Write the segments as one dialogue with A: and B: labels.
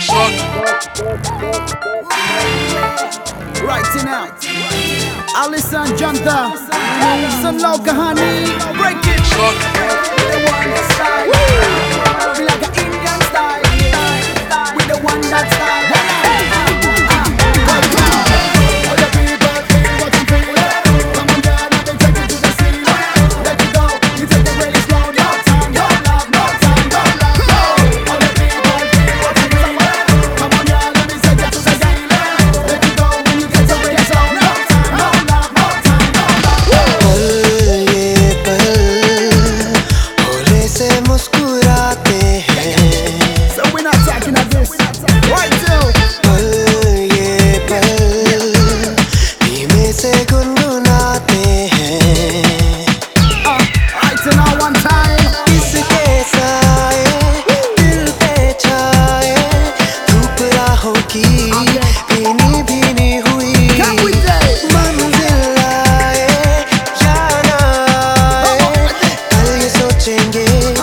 A: Shut. Writing out. Alison Janta. Sun Loka Honey. Break it. Shut. The one that's style, Feel like an Indian style. With the one that style. change it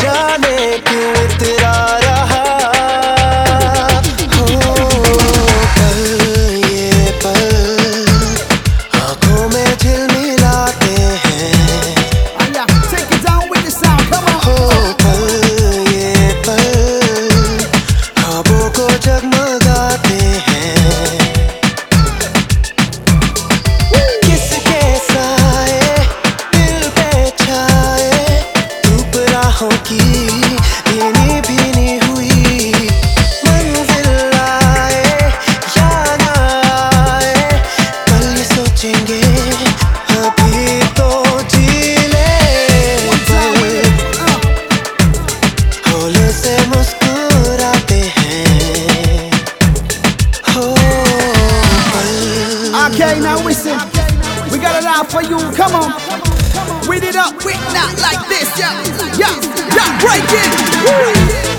B: जाने क्यों इतरारा
A: Okay, now listen. We got it out for you. Come on. Read it up, quick, not like this. Yeah, yeah, yeah. Break it.
B: Woo.